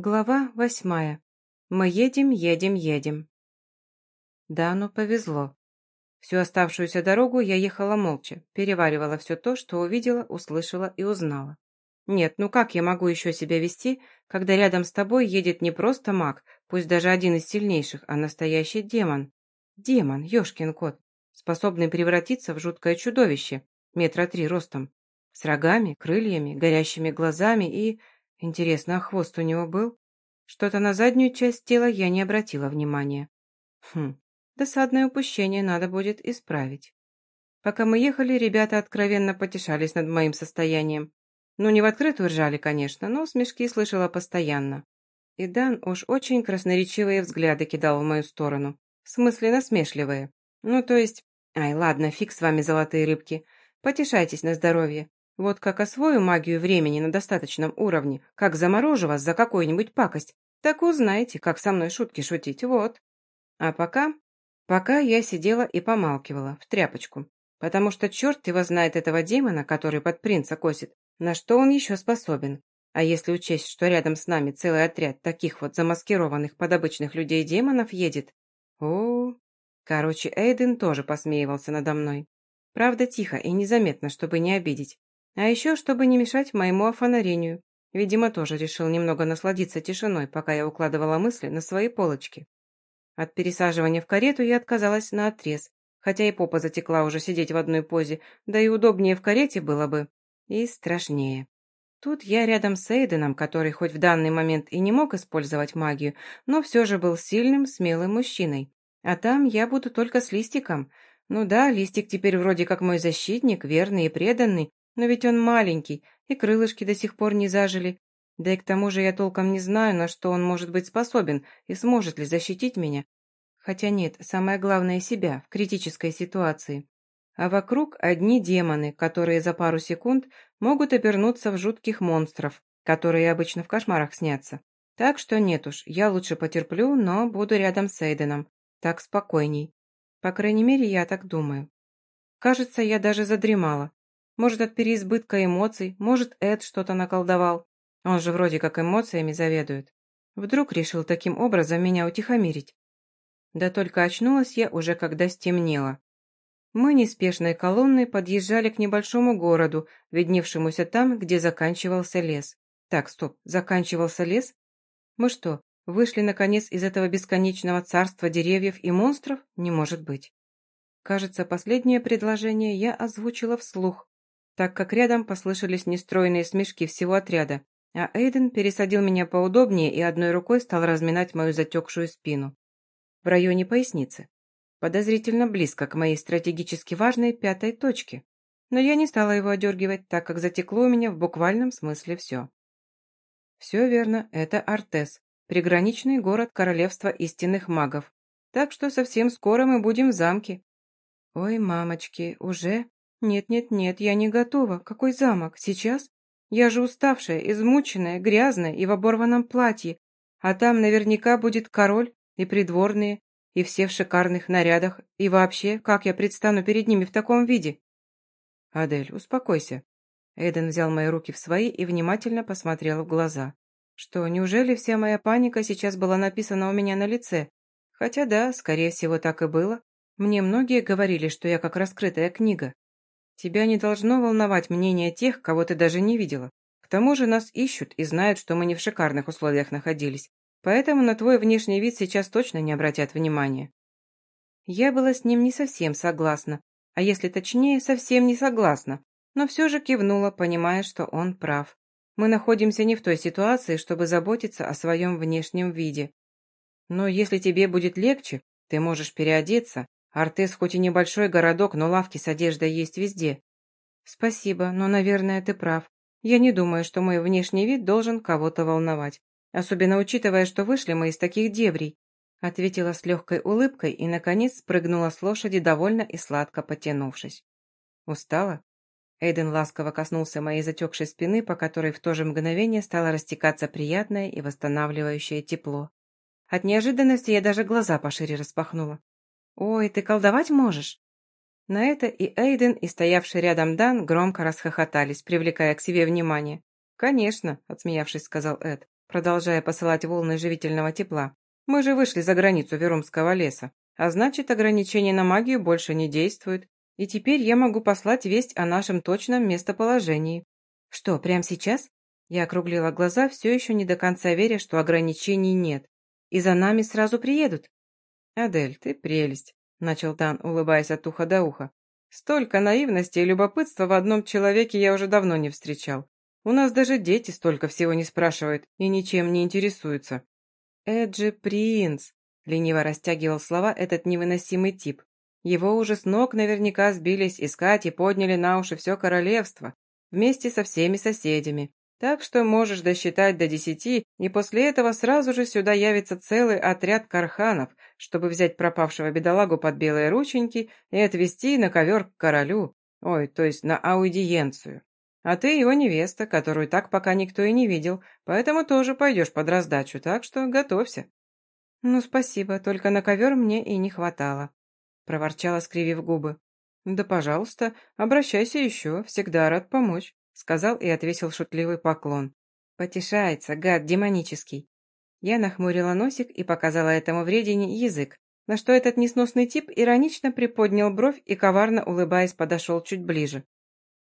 Глава восьмая. Мы едем, едем, едем. Дану повезло. Всю оставшуюся дорогу я ехала молча, переваривала все то, что увидела, услышала и узнала. Нет, ну как я могу еще себя вести, когда рядом с тобой едет не просто маг, пусть даже один из сильнейших, а настоящий демон. Демон, ешкин кот, способный превратиться в жуткое чудовище, метра три ростом, с рогами, крыльями, горящими глазами и Интересно, а хвост у него был? Что-то на заднюю часть тела я не обратила внимания. Хм, досадное упущение надо будет исправить. Пока мы ехали, ребята откровенно потешались над моим состоянием. Ну, не в открытую ржали, конечно, но смешки слышала постоянно. И Дан уж очень красноречивые взгляды кидал в мою сторону. В смысле насмешливые. Ну, то есть... Ай, ладно, фиг с вами, золотые рыбки. Потешайтесь на здоровье. Вот как освою магию времени на достаточном уровне, как заморожу вас за какую-нибудь пакость, так узнаете, как со мной шутки шутить, вот. А пока... Пока я сидела и помалкивала, в тряпочку, потому что черт его знает этого демона, который под принца косит, на что он еще способен. А если учесть, что рядом с нами целый отряд таких вот замаскированных под обычных людей демонов едет... О, Короче, Эйден тоже посмеивался надо мной. Правда, тихо и незаметно, чтобы не обидеть. А еще, чтобы не мешать моему офонарению. Видимо, тоже решил немного насладиться тишиной, пока я укладывала мысли на свои полочки. От пересаживания в карету я отказалась на отрез, хотя и попа затекла уже сидеть в одной позе, да и удобнее в карете было бы. И страшнее. Тут я рядом с Эйденом, который хоть в данный момент и не мог использовать магию, но все же был сильным, смелым мужчиной. А там я буду только с Листиком. Ну да, Листик теперь вроде как мой защитник, верный и преданный, но ведь он маленький, и крылышки до сих пор не зажили. Да и к тому же я толком не знаю, на что он может быть способен и сможет ли защитить меня. Хотя нет, самое главное себя в критической ситуации. А вокруг одни демоны, которые за пару секунд могут обернуться в жутких монстров, которые обычно в кошмарах снятся. Так что нет уж, я лучше потерплю, но буду рядом с Эйденом. Так спокойней. По крайней мере, я так думаю. Кажется, я даже задремала. Может, от переизбытка эмоций, может, Эд что-то наколдовал. Он же вроде как эмоциями заведует. Вдруг решил таким образом меня утихомирить. Да только очнулась я уже когда стемнело. Мы неспешной колонной подъезжали к небольшому городу, видневшемуся там, где заканчивался лес. Так, стоп, заканчивался лес? Мы что, вышли наконец из этого бесконечного царства деревьев и монстров? Не может быть. Кажется, последнее предложение я озвучила вслух, так как рядом послышались нестройные смешки всего отряда, а Эйден пересадил меня поудобнее и одной рукой стал разминать мою затекшую спину. В районе поясницы. Подозрительно близко к моей стратегически важной пятой точке. Но я не стала его одергивать, так как затекло у меня в буквальном смысле все. Все верно, это Артес, приграничный город королевства истинных магов. Так что совсем скоро мы будем в замке. Ой, мамочки, уже? «Нет-нет-нет, я не готова. Какой замок? Сейчас? Я же уставшая, измученная, грязная и в оборванном платье. А там наверняка будет король и придворные, и все в шикарных нарядах. И вообще, как я предстану перед ними в таком виде?» «Адель, успокойся». Эйден взял мои руки в свои и внимательно посмотрел в глаза. «Что, неужели вся моя паника сейчас была написана у меня на лице? Хотя да, скорее всего, так и было. Мне многие говорили, что я как раскрытая книга. Тебя не должно волновать мнение тех, кого ты даже не видела. К тому же нас ищут и знают, что мы не в шикарных условиях находились. Поэтому на твой внешний вид сейчас точно не обратят внимания. Я была с ним не совсем согласна, а если точнее, совсем не согласна, но все же кивнула, понимая, что он прав. Мы находимся не в той ситуации, чтобы заботиться о своем внешнем виде. Но если тебе будет легче, ты можешь переодеться, Артес хоть и небольшой городок, но лавки с одеждой есть везде. Спасибо, но, наверное, ты прав. Я не думаю, что мой внешний вид должен кого-то волновать. Особенно учитывая, что вышли мы из таких дебрей. Ответила с легкой улыбкой и, наконец, спрыгнула с лошади, довольно и сладко потянувшись. Устала? Эйден ласково коснулся моей затекшей спины, по которой в то же мгновение стало растекаться приятное и восстанавливающее тепло. От неожиданности я даже глаза пошире распахнула. «Ой, ты колдовать можешь?» На это и Эйден, и стоявший рядом Дан громко расхохотались, привлекая к себе внимание. «Конечно», — отсмеявшись, сказал Эд. продолжая посылать волны живительного тепла. «Мы же вышли за границу Верумского леса, а значит, ограничения на магию больше не действуют, и теперь я могу послать весть о нашем точном местоположении». «Что, прямо сейчас?» Я округлила глаза, все еще не до конца веря, что ограничений нет. «И за нами сразу приедут?» «Адель, ты прелесть», — начал Дан, улыбаясь от уха до уха. «Столько наивности и любопытства в одном человеке я уже давно не встречал. У нас даже дети столько всего не спрашивают и ничем не интересуются». «Эджи принц», — лениво растягивал слова этот невыносимый тип. Его уже с ног наверняка сбились искать и подняли на уши все королевство, вместе со всеми соседями. Так что можешь досчитать до десяти, и после этого сразу же сюда явится целый отряд карханов, чтобы взять пропавшего бедолагу под белые рученьки и отвезти на ковер к королю, ой, то есть на аудиенцию. А ты его невеста, которую так пока никто и не видел, поэтому тоже пойдешь под раздачу, так что готовься». «Ну, спасибо, только на ковер мне и не хватало», — проворчала, скривив губы. «Да, пожалуйста, обращайся еще, всегда рад помочь» сказал и отвесил шутливый поклон. «Потешается, гад демонический». Я нахмурила носик и показала этому вредине язык, на что этот несносный тип иронично приподнял бровь и, коварно улыбаясь, подошел чуть ближе.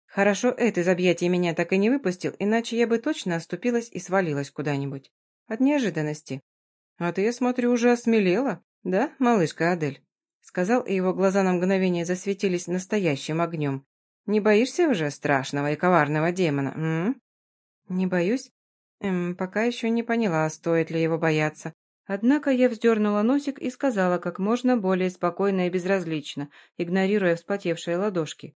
Хорошо Эд из объятий меня так и не выпустил, иначе я бы точно оступилась и свалилась куда-нибудь. От неожиданности. «А ты, я смотрю, уже осмелела, да, малышка Адель?» Сказал, и его глаза на мгновение засветились настоящим огнем. Не боишься уже страшного и коварного демона, м? Не боюсь. Эм, пока еще не поняла, стоит ли его бояться. Однако я вздернула носик и сказала как можно более спокойно и безразлично, игнорируя вспотевшие ладошки.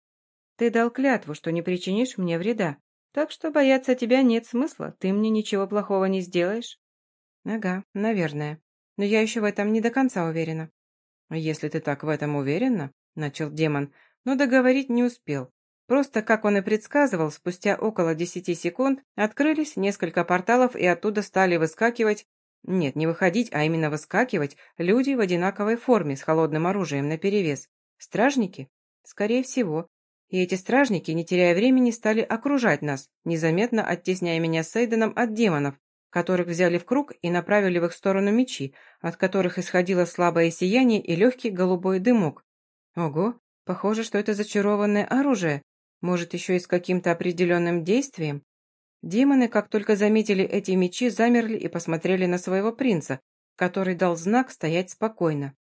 «Ты дал клятву, что не причинишь мне вреда, так что бояться тебя нет смысла, ты мне ничего плохого не сделаешь». «Ага, наверное. Но я еще в этом не до конца уверена». «Если ты так в этом уверена», — начал демон, но договорить не успел. Просто, как он и предсказывал, спустя около десяти секунд открылись несколько порталов и оттуда стали выскакивать, нет, не выходить, а именно выскакивать, люди в одинаковой форме с холодным оружием наперевес. Стражники? Скорее всего. И эти стражники, не теряя времени, стали окружать нас, незаметно оттесняя меня с Эйденом от демонов, которых взяли в круг и направили в их сторону мечи, от которых исходило слабое сияние и легкий голубой дымок. Ого, похоже, что это зачарованное оружие, может, еще и с каким-то определенным действием? Демоны, как только заметили эти мечи, замерли и посмотрели на своего принца, который дал знак стоять спокойно.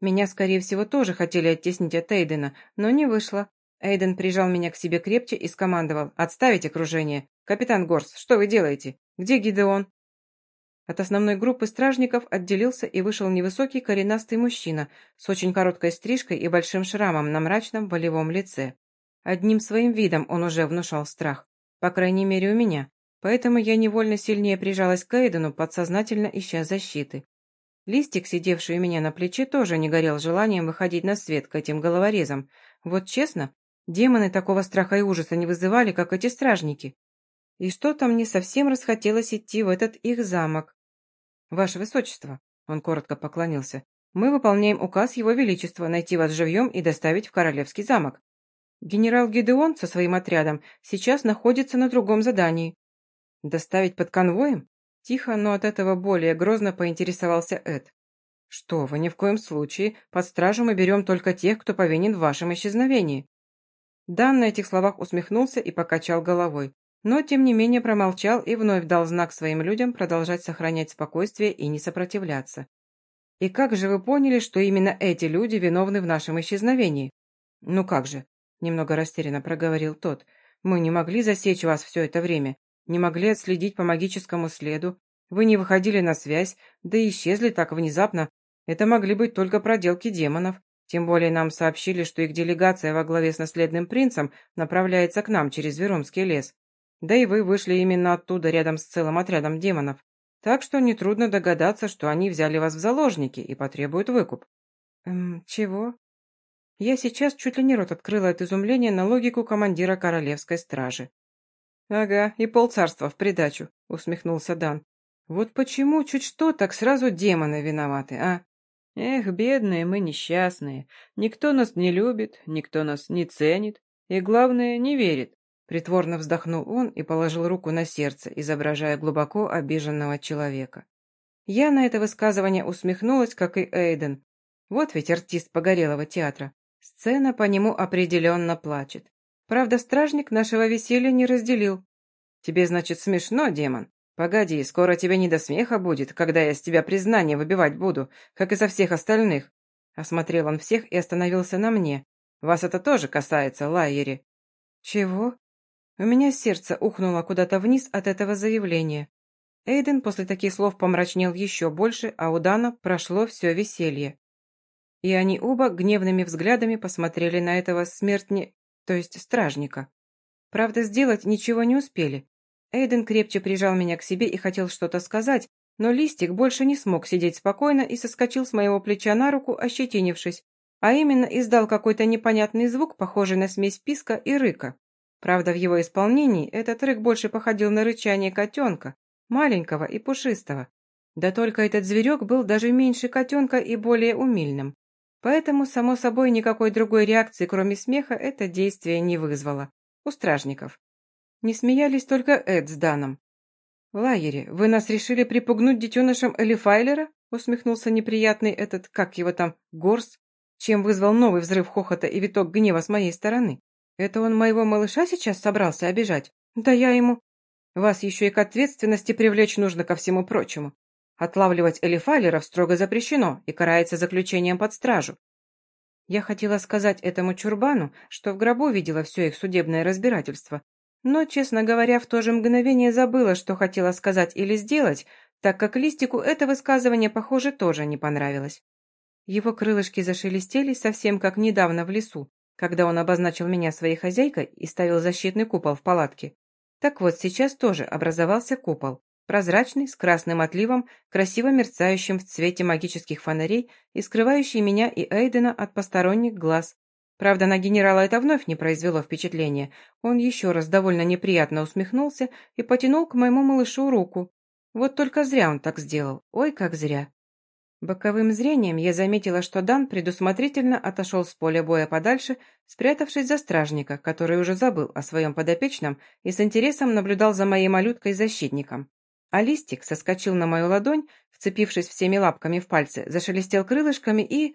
Меня, скорее всего, тоже хотели оттеснить от Эйдена, но не вышло. Эйден прижал меня к себе крепче и скомандовал «Отставить окружение! Капитан Горс, что вы делаете? Где Гидеон?» От основной группы стражников отделился и вышел невысокий коренастый мужчина с очень короткой стрижкой и большим шрамом на мрачном волевом лице. Одним своим видом он уже внушал страх, по крайней мере у меня, поэтому я невольно сильнее прижалась к Эйдену, подсознательно ища защиты. Листик, сидевший у меня на плече, тоже не горел желанием выходить на свет к этим головорезам. Вот честно, демоны такого страха и ужаса не вызывали, как эти стражники. И что-то мне совсем расхотелось идти в этот их замок. «Ваше Высочество», — он коротко поклонился, — «мы выполняем указ Его Величества найти вас живьем и доставить в Королевский замок. Генерал Гидеон со своим отрядом сейчас находится на другом задании. Доставить под конвоем? Тихо, но от этого более грозно поинтересовался Эд. Что вы, ни в коем случае, под стражу мы берем только тех, кто повинен в вашем исчезновении. Дан на этих словах усмехнулся и покачал головой, но тем не менее промолчал и вновь дал знак своим людям продолжать сохранять спокойствие и не сопротивляться. «И как же вы поняли, что именно эти люди виновны в нашем исчезновении?» «Ну как же, немного растерянно проговорил тот. «Мы не могли засечь вас все это время, не могли отследить по магическому следу, вы не выходили на связь, да и исчезли так внезапно. Это могли быть только проделки демонов. Тем более нам сообщили, что их делегация во главе с наследным принцем направляется к нам через Веромский лес. Да и вы вышли именно оттуда рядом с целым отрядом демонов. Так что нетрудно догадаться, что они взяли вас в заложники и потребуют выкуп». «Эм, чего?» Я сейчас чуть ли не рот открыла от изумления на логику командира королевской стражи. «Ага, и полцарства в придачу», — усмехнулся Дан. «Вот почему чуть что так сразу демоны виноваты, а? Эх, бедные мы несчастные. Никто нас не любит, никто нас не ценит и, главное, не верит. Притворно вздохнул он и положил руку на сердце, изображая глубоко обиженного человека. Я на это высказывание усмехнулась, как и Эйден. Вот ведь артист погорелого театра. Сцена по нему определенно плачет. Правда, стражник нашего веселья не разделил. «Тебе, значит, смешно, демон? Погоди, скоро тебе не до смеха будет, когда я с тебя признание выбивать буду, как и со всех остальных». Осмотрел он всех и остановился на мне. «Вас это тоже касается, Лайери». «Чего?» У меня сердце ухнуло куда-то вниз от этого заявления. Эйден после таких слов помрачнел еще больше, а у Дана прошло все веселье. И они оба гневными взглядами посмотрели на этого смертни... то есть стражника. Правда, сделать ничего не успели. Эйден крепче прижал меня к себе и хотел что-то сказать, но Листик больше не смог сидеть спокойно и соскочил с моего плеча на руку, ощетинившись, а именно издал какой-то непонятный звук, похожий на смесь писка и рыка. Правда, в его исполнении этот рык больше походил на рычание котенка, маленького и пушистого. Да только этот зверек был даже меньше котенка и более умильным. Поэтому, само собой, никакой другой реакции, кроме смеха, это действие не вызвало. У стражников. Не смеялись только Эд с Даном. «Лайери, вы нас решили припугнуть детенышем Элифайлера?» усмехнулся неприятный этот, как его там, Горс, чем вызвал новый взрыв хохота и виток гнева с моей стороны. Это он моего малыша сейчас собрался обижать? Да я ему... Вас еще и к ответственности привлечь нужно ко всему прочему. Отлавливать элифалеров строго запрещено и карается заключением под стражу. Я хотела сказать этому чурбану, что в гробу видела все их судебное разбирательство, но, честно говоря, в то же мгновение забыла, что хотела сказать или сделать, так как Листику это высказывание, похоже, тоже не понравилось. Его крылышки зашелестели совсем как недавно в лесу, когда он обозначил меня своей хозяйкой и ставил защитный купол в палатке. Так вот, сейчас тоже образовался купол, прозрачный, с красным отливом, красиво мерцающим в цвете магических фонарей и скрывающий меня и Эйдена от посторонних глаз. Правда, на генерала это вновь не произвело впечатления. Он еще раз довольно неприятно усмехнулся и потянул к моему малышу руку. Вот только зря он так сделал. Ой, как зря. Боковым зрением я заметила, что Дан предусмотрительно отошел с поля боя подальше, спрятавшись за стражника, который уже забыл о своем подопечном и с интересом наблюдал за моей малюткой-защитником. А листик соскочил на мою ладонь, вцепившись всеми лапками в пальцы, зашелестел крылышками и...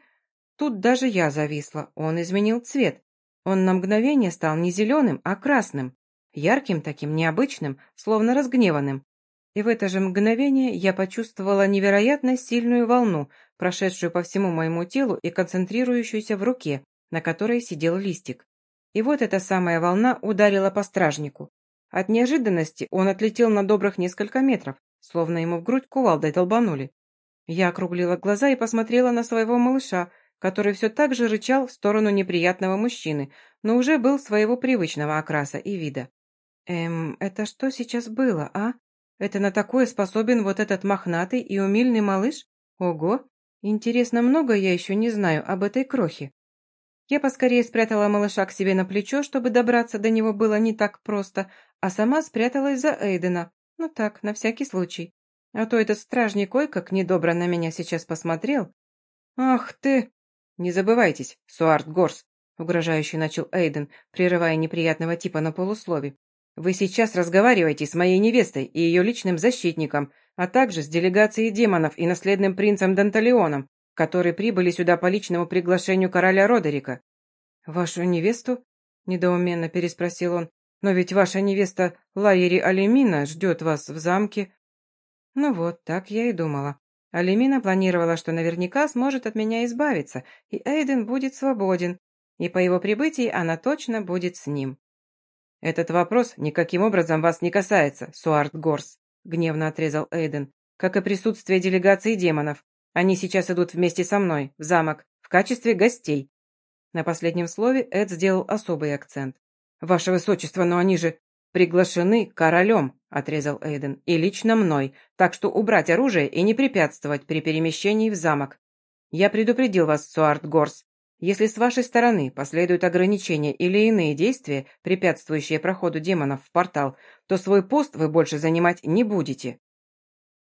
Тут даже я зависла, он изменил цвет. Он на мгновение стал не зеленым, а красным. Ярким таким, необычным, словно разгневанным. И в это же мгновение я почувствовала невероятно сильную волну, прошедшую по всему моему телу и концентрирующуюся в руке, на которой сидел листик. И вот эта самая волна ударила по стражнику. От неожиданности он отлетел на добрых несколько метров, словно ему в грудь кувалдой долбанули. Я округлила глаза и посмотрела на своего малыша, который все так же рычал в сторону неприятного мужчины, но уже был своего привычного окраса и вида. «Эм, это что сейчас было, а?» Это на такое способен вот этот мохнатый и умильный малыш? Ого! Интересно, много я еще не знаю об этой крохе. Я поскорее спрятала малыша к себе на плечо, чтобы добраться до него было не так просто, а сама спряталась за Эйдена. Ну так, на всякий случай. А то этот стражник ой как недобро на меня сейчас посмотрел. «Ах ты!» «Не забывайтесь, Суарт Горс», — угрожающе начал Эйден, прерывая неприятного типа на полуслове. Вы сейчас разговариваете с моей невестой и ее личным защитником, а также с делегацией демонов и наследным принцем Данталеоном, которые прибыли сюда по личному приглашению короля Родерика». «Вашу невесту?» – недоуменно переспросил он. «Но ведь ваша невеста Лайери Алемина ждет вас в замке». Ну вот, так я и думала. Алемина планировала, что наверняка сможет от меня избавиться, и Эйден будет свободен, и по его прибытии она точно будет с ним. «Этот вопрос никаким образом вас не касается, Суарт Горс», — гневно отрезал Эйден, «как и присутствие делегации демонов. Они сейчас идут вместе со мной, в замок, в качестве гостей». На последнем слове Эд сделал особый акцент. «Ваше Высочество, но они же приглашены королем», — отрезал Эйден, «и лично мной, так что убрать оружие и не препятствовать при перемещении в замок. Я предупредил вас, Суарт Горс, если с вашей стороны последуют ограничения или иные действия, препятствующие проходу демонов в портал, то свой пост вы больше занимать не будете».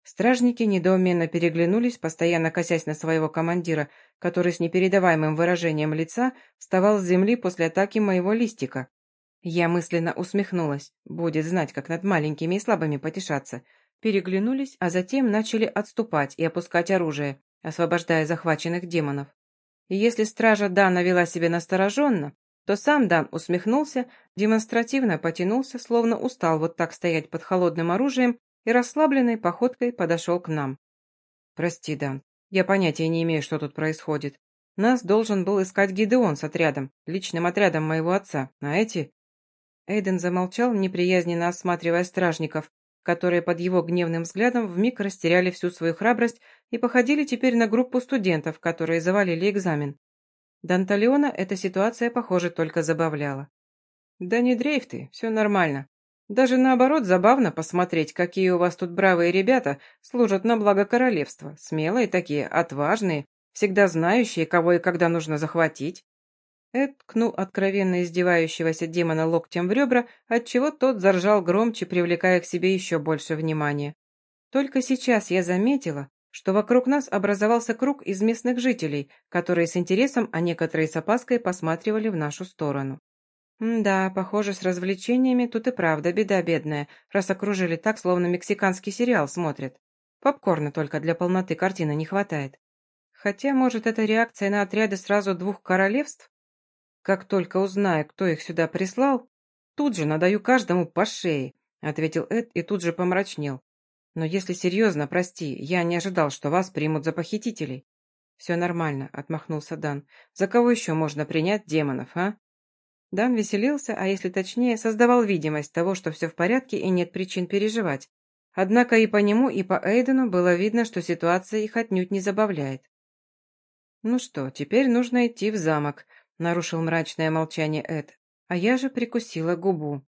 Стражники недоуменно переглянулись, постоянно косясь на своего командира, который с непередаваемым выражением лица вставал с земли после атаки моего листика. Я мысленно усмехнулась. Будет знать, как над маленькими и слабыми потешаться. Переглянулись, а затем начали отступать и опускать оружие, освобождая захваченных демонов. И если стража Дана вела себя настороженно, то сам Дан усмехнулся, демонстративно потянулся, словно устал вот так стоять под холодным оружием и расслабленной походкой подошел к нам. «Прости, Дан, я понятия не имею, что тут происходит. Нас должен был искать Гидеон с отрядом, личным отрядом моего отца, а эти...» Эйден замолчал, неприязненно осматривая стражников, которые под его гневным взглядом вмиг растеряли всю свою храбрость и походили теперь на группу студентов, которые завалили экзамен. Данталиона эта ситуация, похоже, только забавляла. «Да не дрейф ты, все нормально. Даже наоборот забавно посмотреть, какие у вас тут бравые ребята служат на благо королевства, смелые такие, отважные, всегда знающие, кого и когда нужно захватить». Эд ткнул откровенно издевающегося демона локтем в ребра, отчего тот заржал громче, привлекая к себе еще больше внимания. Только сейчас я заметила, что вокруг нас образовался круг из местных жителей, которые с интересом, а некоторые с опаской посматривали в нашу сторону. Да, похоже, с развлечениями тут и правда беда бедная, раз окружили так, словно мексиканский сериал смотрят. Попкорна только для полноты картины не хватает. Хотя, может, это реакция на отряды сразу двух королевств? Как только узнаю, кто их сюда прислал, тут же надаю каждому по шее, ответил Эд и тут же помрачнел. Но если серьезно, прости, я не ожидал, что вас примут за похитителей. Все нормально, отмахнулся Дан. За кого еще можно принять демонов, а? Дан веселился, а если точнее, создавал видимость того, что все в порядке и нет причин переживать. Однако и по нему, и по Эйдену было видно, что ситуация их отнюдь не забавляет. «Ну что, теперь нужно идти в замок», — нарушил мрачное молчание Эд. А я же прикусила губу.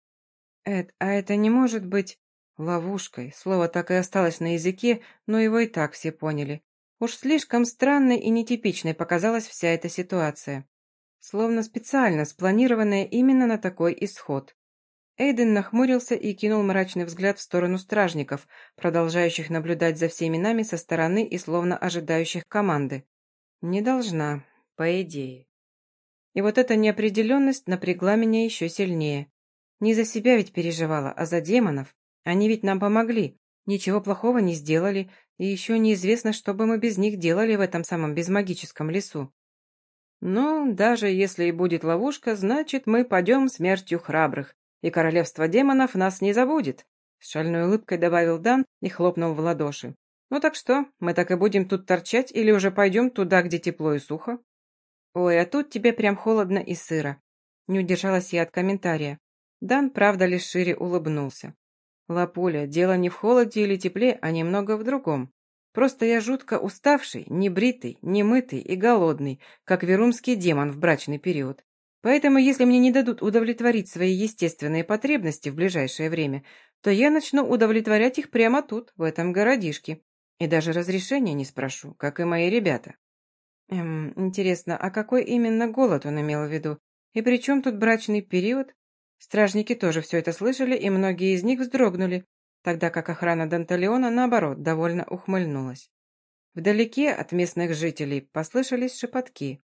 «Эд, а это не может быть...» Ловушкой. Слово так и осталось на языке, но его и так все поняли. Уж слишком странной и нетипичной показалась вся эта ситуация. Словно специально спланированная именно на такой исход. Эйден нахмурился и кинул мрачный взгляд в сторону стражников, продолжающих наблюдать за всеми нами со стороны и словно ожидающих команды. Не должна, по идее. И вот эта неопределенность напрягла меня еще сильнее. Не за себя ведь переживала, а за демонов. Они ведь нам помогли, ничего плохого не сделали, и еще неизвестно, что бы мы без них делали в этом самом безмагическом лесу. Ну, даже если и будет ловушка, значит, мы пойдем смертью храбрых, и королевство демонов нас не забудет», с шальной улыбкой добавил Дан и хлопнул в ладоши. «Ну так что, мы так и будем тут торчать или уже пойдем туда, где тепло и сухо?» «Ой, а тут тебе прям холодно и сыро». Не удержалась я от комментария. Дан, правда, лишь шире улыбнулся. «Лапуля, дело не в холоде или тепле, а немного в другом. Просто я жутко уставший, небритый, немытый и голодный, как верумский демон в брачный период. Поэтому, если мне не дадут удовлетворить свои естественные потребности в ближайшее время, то я начну удовлетворять их прямо тут, в этом городишке, и даже разрешения не спрошу, как и мои ребята. Эм, интересно, а какой именно голод он имел в виду? И при чем тут брачный период? Стражники тоже все это слышали, и многие из них вздрогнули, тогда как охрана Данталеона, наоборот, довольно ухмыльнулась. Вдалеке от местных жителей послышались шепотки.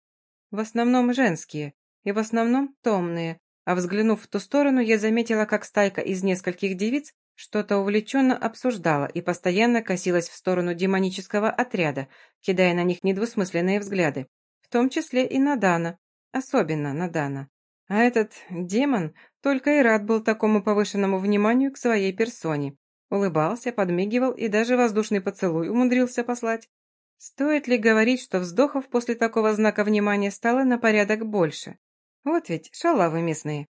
В основном женские, и в основном томные, а взглянув в ту сторону, я заметила, как стайка из нескольких девиц что-то увлеченно обсуждала и постоянно косилась в сторону демонического отряда, кидая на них недвусмысленные взгляды, в том числе и на Дана, особенно на Дана. А этот демон только и рад был такому повышенному вниманию к своей персоне. Улыбался, подмигивал и даже воздушный поцелуй умудрился послать. Стоит ли говорить, что вздохов после такого знака внимания стало на порядок больше? Вот ведь шалавы местные.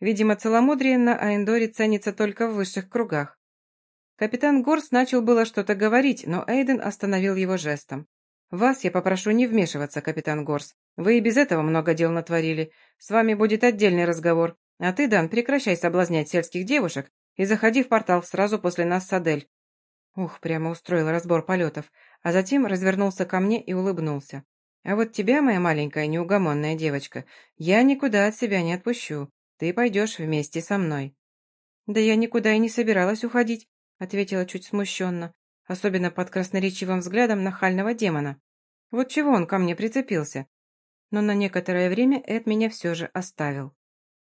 Видимо, целомудрие на Аэндоре ценится только в высших кругах. Капитан Горс начал было что-то говорить, но Эйден остановил его жестом. «Вас я попрошу не вмешиваться, капитан Горс. Вы и без этого много дел натворили. С вами будет отдельный разговор. А ты, Дан, прекращай соблазнять сельских девушек и заходи в портал сразу после нас с Адель». Ух, прямо устроил разбор полетов, а затем развернулся ко мне и улыбнулся. «А вот тебя, моя маленькая неугомонная девочка, я никуда от себя не отпущу. Ты пойдешь вместе со мной». «Да я никуда и не собиралась уходить», — ответила чуть смущенно, особенно под красноречивым взглядом нахального демона. «Вот чего он ко мне прицепился?» Но на некоторое время Эд меня все же оставил.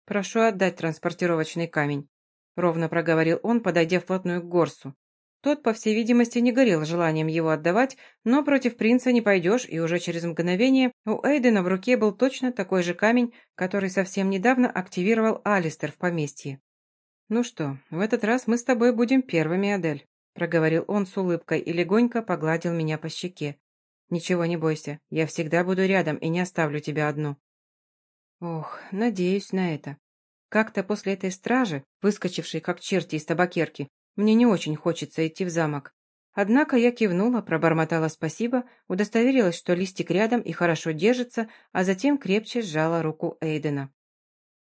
«Прошу отдать транспортировочный камень», — ровно проговорил он, подойдя вплотную к Горсу. Тот, по всей видимости, не горел желанием его отдавать, но против принца не пойдешь, и уже через мгновение у Эйдена в руке был точно такой же камень, который совсем недавно активировал Алистер в поместье. «Ну что, в этот раз мы с тобой будем первыми, Адель», — проговорил он с улыбкой и легонько погладил меня по щеке. «Ничего не бойся, я всегда буду рядом и не оставлю тебя одну». Ох, надеюсь на это. Как-то после этой стражи, выскочившей как черти из табакерки, мне не очень хочется идти в замок. Однако я кивнула, пробормотала спасибо, удостоверилась, что листик рядом и хорошо держится, а затем крепче сжала руку Эйдена.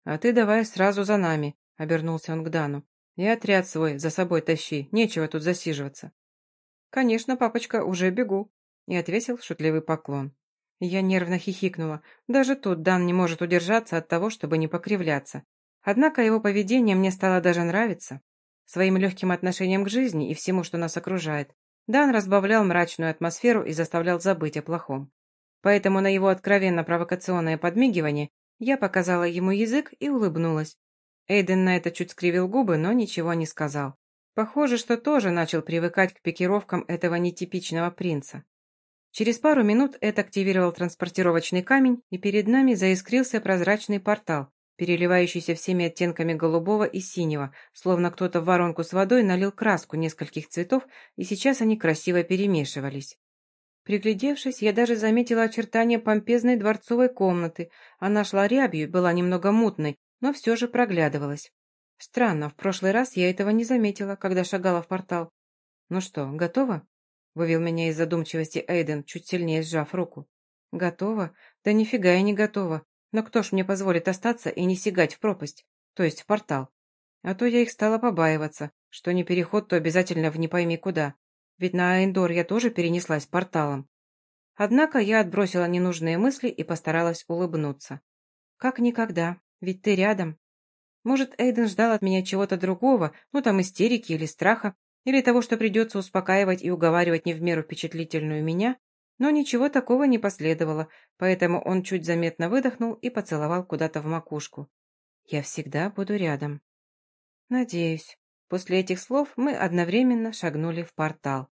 «А ты давай сразу за нами», — обернулся он к Дану. «И отряд свой за собой тащи, нечего тут засиживаться». «Конечно, папочка, уже бегу», — и отвесил шутливый поклон. Я нервно хихикнула. Даже тут Дан не может удержаться от того, чтобы не покривляться. Однако его поведение мне стало даже нравиться. Своим легким отношением к жизни и всему, что нас окружает, Дан разбавлял мрачную атмосферу и заставлял забыть о плохом. Поэтому на его откровенно провокационное подмигивание я показала ему язык и улыбнулась. Эйден на это чуть скривил губы, но ничего не сказал. Похоже, что тоже начал привыкать к пикировкам этого нетипичного принца. Через пару минут Эд активировал транспортировочный камень, и перед нами заискрился прозрачный портал, переливающийся всеми оттенками голубого и синего, словно кто-то в воронку с водой налил краску нескольких цветов, и сейчас они красиво перемешивались. Приглядевшись, я даже заметила очертания помпезной дворцовой комнаты. Она шла рябью и была немного мутной, но все же проглядывалась. Странно, в прошлый раз я этого не заметила, когда шагала в портал. Ну что, готово? Вывел меня из задумчивости Эйден, чуть сильнее сжав руку. «Готово? Да нифига я не готова. Но кто ж мне позволит остаться и не сигать в пропасть? То есть в портал? А то я их стала побаиваться, что не переход, то обязательно в не пойми куда. Ведь на Эндор я тоже перенеслась порталом. Однако я отбросила ненужные мысли и постаралась улыбнуться. Как никогда, ведь ты рядом. Может, Эйден ждал от меня чего-то другого, ну там истерики или страха, или того, что придется успокаивать и уговаривать не в меру впечатлительную меня, но ничего такого не последовало, поэтому он чуть заметно выдохнул и поцеловал куда-то в макушку. «Я всегда буду рядом». «Надеюсь». После этих слов мы одновременно шагнули в портал.